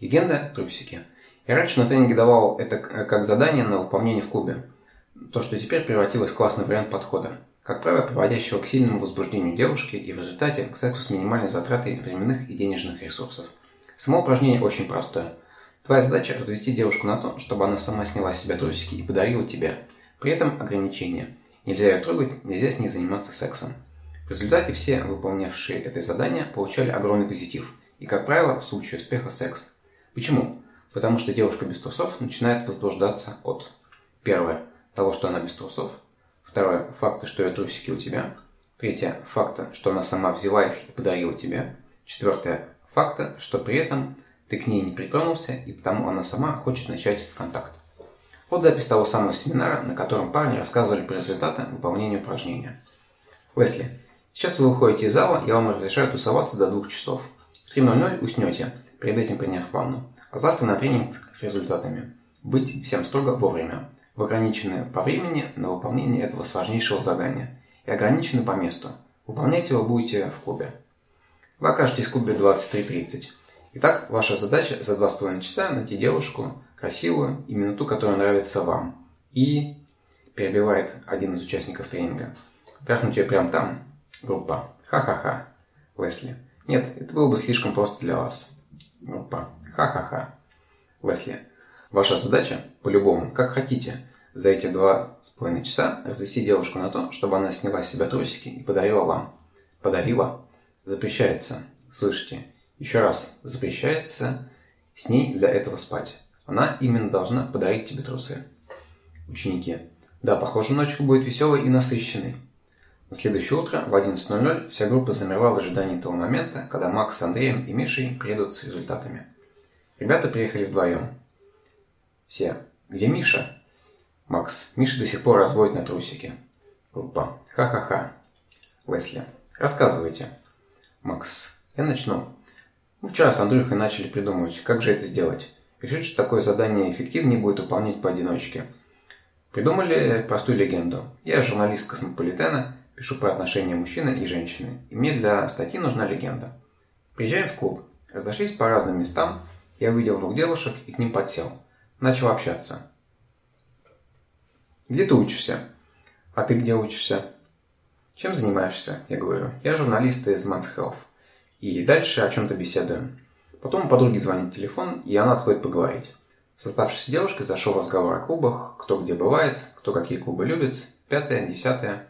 Легенда – трусики. Я раньше на тренинге давал это как задание на выполнение в клубе. То, что теперь превратилось в классный вариант подхода. Как правило, приводящего к сильному возбуждению девушки и в результате к сексу с минимальной затратой временных и денежных ресурсов. Само упражнение очень простое. Твоя задача – развести девушку на то, чтобы она сама сняла с себя трусики и подарила тебе. При этом ограничение. Нельзя ее трогать, нельзя с ней заниматься сексом. В результате все выполнявшие это задание получали огромный позитив. И, как правило, в случае успеха секс. Почему? Потому что девушка без трусов начинает возбуждаться от Первое. Того, что она без трусов. Второе. Факта, что ее трусики у тебя. Третье. Факта, что она сама взяла их и подарила тебе. Четвертое. Факта, что при этом ты к ней не притронулся, и потому она сама хочет начать контакт. Вот запись того самого семинара, на котором парни рассказывали про результаты выполнения упражнения. Уэсли, сейчас вы выходите из зала, я вам разрешаю тусоваться до двух часов. В 3.00 уснете, перед этим приняв ванну. А завтра на тренинг с результатами. Быть всем строго вовремя. Вы ограничены по времени на выполнение этого сложнейшего задания. И ограничены по месту. Выполнять его будете в клубе. Вы окажетесь в клубе 23.30. Итак, ваша задача за 2,5 часа найти девушку, красивую, именно ту, которая нравится вам. И перебивает один из участников тренинга. Трахнуть ее прямо там. Группа. Ха-ха-ха. Лесли. Нет, это было бы слишком просто для вас. Группа. Ха-ха-ха. Лесли. Ваша задача, по-любому, как хотите, за эти два с половиной часа развести девушку на то, чтобы она сняла с себя трусики и подарила вам. Подарила. Запрещается. Слышите? Еще раз. Запрещается с ней для этого спать. Она именно должна подарить тебе трусы. Ученики. Да, похоже, ночка будет веселой и насыщенной. На следующее утро в 11.00 вся группа замерла в ожидании того момента, когда Макс с Андреем и Мишей приедут с результатами. Ребята приехали вдвоем. Все. Где Миша? Макс. Миша до сих пор разводит на трусики. Группа. Ха-ха-ха. Лесли. Рассказывайте. Макс. Я начну. Мы вчера с Андрюхой начали придумывать, как же это сделать. Решили, что такое задание эффективнее будет выполнять поодиночке. Придумали простую легенду. Я журналист Космополитена, пишу про отношения мужчины и женщины, и мне для статьи нужна легенда. Приезжаем в клуб. Разошлись по разным местам, я увидел двух девушек и к ним подсел. Начал общаться. «Где ты учишься?» «А ты где учишься?» «Чем занимаешься?» Я говорю. «Я журналист из Men's Health». И дальше о чем-то беседуем. Потом у подруги звонит телефон, и она отходит поговорить. С оставшейся девушкой зашел разговор о клубах, кто где бывает, кто какие клубы любит, пятое, десятое.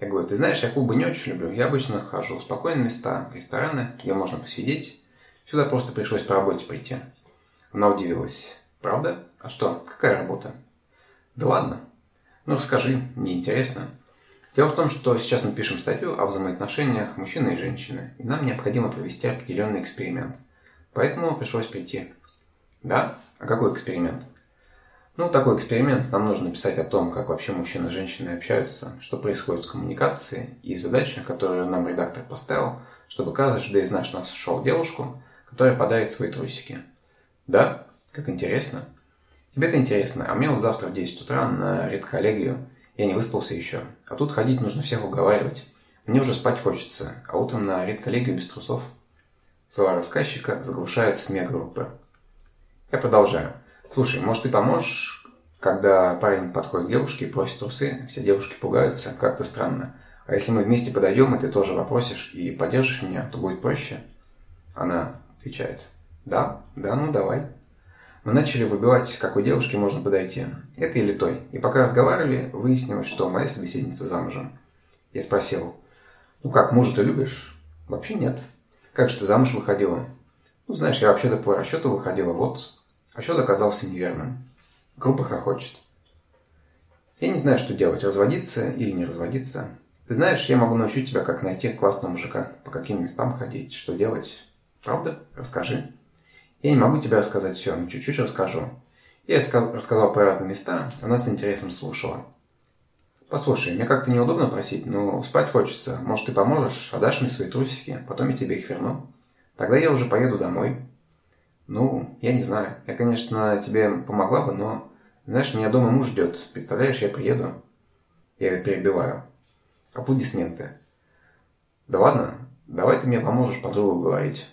Я говорю, ты знаешь, я клубы не очень люблю, я обычно хожу в спокойные места, рестораны, где можно посидеть. Сюда просто пришлось по работе прийти. Она удивилась. Правда? А что, какая работа? Да ладно. Ну расскажи, мне интересно. Дело в том, что сейчас мы пишем статью о взаимоотношениях мужчины и женщины, и нам необходимо провести определенный эксперимент. Поэтому пришлось прийти. Да? А какой эксперимент? Ну, такой эксперимент нам нужно писать о том, как вообще мужчины и женщины общаются, что происходит в коммуникации, и задача, которую нам редактор поставил, чтобы каждый из нас нашел девушку, которая подарит свои трусики. Да? Как интересно. Тебе это интересно, а мне вот завтра в 10 утра на редколлегию. Я не выспался еще. А тут ходить нужно всех уговаривать. Мне уже спать хочется, а утром на редколлегию без трусов. Слова рассказчика заглушают смех группы. Я продолжаю. Слушай, может ты поможешь, когда парень подходит к девушке и просит трусы, все девушки пугаются, как-то странно. А если мы вместе подойдем, и ты тоже попросишь и поддержишь меня, то будет проще? Она отвечает. Да, да, ну давай. Мы начали выбивать, какой девушке можно подойти. Это или той. И пока разговаривали, выяснилось, что моя собеседница замужем. Я спросил, ну как, мужа ты любишь? Вообще нет. Как же ты замуж выходила? Ну, знаешь, я вообще-то по расчету выходила, вот. Расчет оказался неверным. Группа хохочет. Я не знаю, что делать, разводиться или не разводиться. Ты знаешь, я могу научить тебя, как найти классного мужика, по каким местам ходить, что делать. Правда? Расскажи. Я не могу тебе рассказать все, но чуть-чуть расскажу. Я рассказал по разным местам, она с интересом слушала. Послушай, мне как-то неудобно просить, но спать хочется. Может, ты поможешь, отдашь мне свои трусики, потом я тебе их верну. Тогда я уже поеду домой. Ну, я не знаю. Я, конечно, тебе помогла бы, но... Знаешь, меня дома муж ждет. Представляешь, я приеду. Я ее перебиваю. Аплодисменты. Да ладно, давай ты мне поможешь подругу говорить.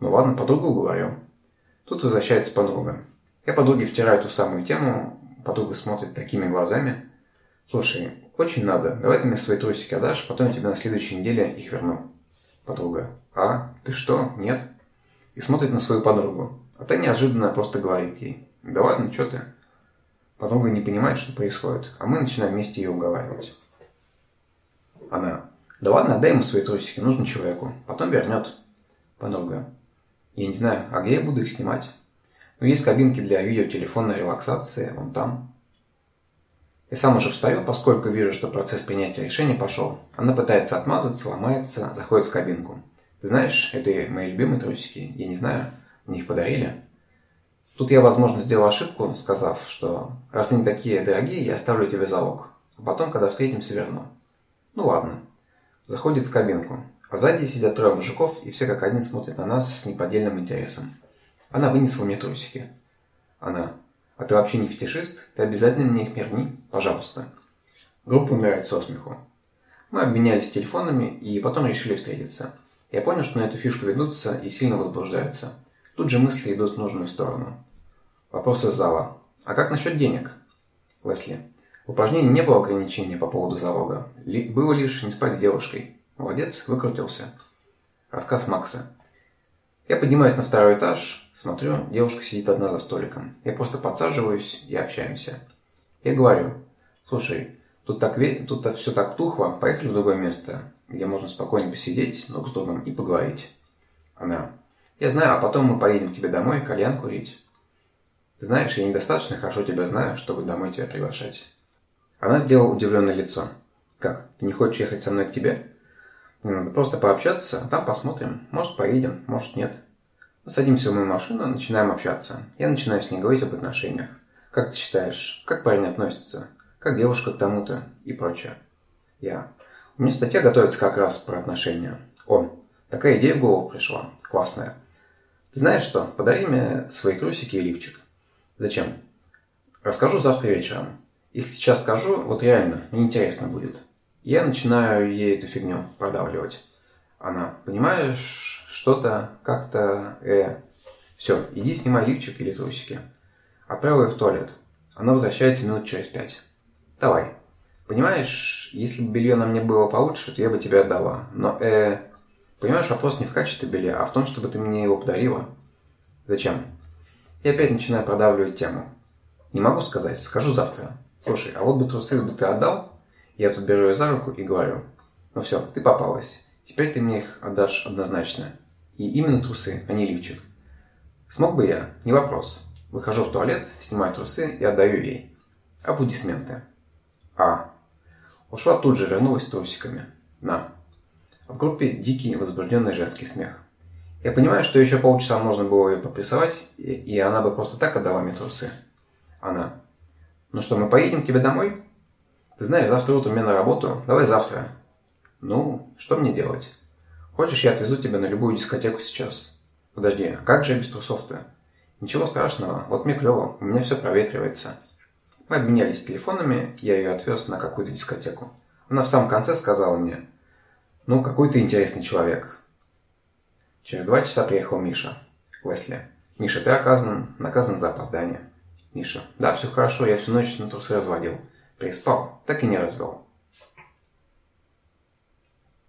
Ну ладно, подругу говорю. Тут возвращается подруга. Я подруге втираю ту самую тему, подруга смотрит такими глазами. Слушай, очень надо, давай ты мне свои трусики отдашь, потом я тебе на следующей неделе их верну. Подруга. А, ты что? Нет? И смотрит на свою подругу. А та неожиданно просто говорит ей. Да ладно, что ты? Подруга не понимает, что происходит, а мы начинаем вместе ее уговаривать. Она. Да ладно, отдай ему свои трусики, нужно человеку. Потом вернет. Подруга. Я не знаю, а где я буду их снимать? Ну, есть кабинки для видеотелефонной релаксации, вон там. Я сам уже встаю, поскольку вижу, что процесс принятия решения пошел. Она пытается отмазаться, ломается, заходит в кабинку. Ты знаешь, это мои любимые трусики. Я не знаю, мне их подарили. Тут я, возможно, сделал ошибку, сказав, что раз они такие дорогие, я оставлю тебе залог. А потом, когда встретимся, верну. Ну ладно. Заходит в кабинку. А сзади сидят трое мужиков, и все как один смотрят на нас с неподдельным интересом. Она вынесла мне трусики. Она. А ты вообще не фетишист? Ты обязательно мне их мерни? Пожалуйста. Группа умирает со смеху. Мы обменялись телефонами и потом решили встретиться. Я понял, что на эту фишку ведутся и сильно возбуждаются. Тут же мысли идут в нужную сторону. Вопрос из зала. А как насчет денег? Лесли. В упражнении не было ограничения по поводу залога. Ли, было лишь не спать с девушкой. Молодец, выкрутился. Рассказ Макса. Я поднимаюсь на второй этаж, смотрю, девушка сидит одна за столиком. Я просто подсаживаюсь и общаемся. Я говорю, слушай, тут, так, тут все так тухло, поехали в другое место, где можно спокойно посидеть друг с другом и поговорить. Она, я знаю, а потом мы поедем к тебе домой кальян курить. Ты знаешь, я недостаточно хорошо тебя знаю, чтобы домой тебя приглашать. Она сделала удивленное лицо. Как, ты не хочешь ехать со мной к тебе? Мне надо просто пообщаться, а там посмотрим. Может, поедем, может, нет. Мы садимся в мою машину, начинаем общаться. Я начинаю с ней говорить об отношениях. Как ты считаешь, как парень относится? Как девушка к тому-то? И прочее. Я. У меня статья готовится как раз про отношения. О, такая идея в голову пришла. Классная. Ты знаешь что? Подари мне свои трусики и лифчик. Зачем? Расскажу завтра вечером. Если сейчас скажу, вот реально, неинтересно будет. Я начинаю ей эту фигню продавливать. Она, понимаешь, что-то, как-то, э... Все, иди снимай лифчик или трусики. Отправил ее в туалет. Она возвращается минут через пять. Давай. Понимаешь, если бы белье на мне было получше, то я бы тебе отдала. Но, э... Понимаешь, вопрос не в качестве белья, а в том, чтобы ты мне его подарила. Зачем? И опять начинаю продавливать тему. Не могу сказать, скажу завтра. Слушай, а вот бы трусы бы ты отдал, я тут беру ее за руку и говорю, ну все, ты попалась. Теперь ты мне их отдашь однозначно. И именно трусы, а не лифчик. Смог бы я? Не вопрос. Выхожу в туалет, снимаю трусы и отдаю ей. Аплодисменты. А. Ушла тут же, вернулась трусиками. На. В группе дикий возбужденный женский смех. Я понимаю, что еще полчаса можно было ее попрессовать, и она бы просто так отдала мне трусы. Она. Ну что, мы поедем к тебе домой? Ты знаешь, завтра утром мне на работу. Давай завтра. Ну, что мне делать? Хочешь, я отвезу тебя на любую дискотеку сейчас? Подожди, а как же без трусов-то? Ничего страшного, вот мне клево, у меня все проветривается. Мы обменялись телефонами, я ее отвез на какую-то дискотеку. Она в самом конце сказала мне, ну, какой ты интересный человек. Через два часа приехал Миша. Лесли. Миша, ты оказан, наказан за опоздание. Миша. Да, все хорошо, я всю ночь на трусы разводил. Переспал, так и не развел.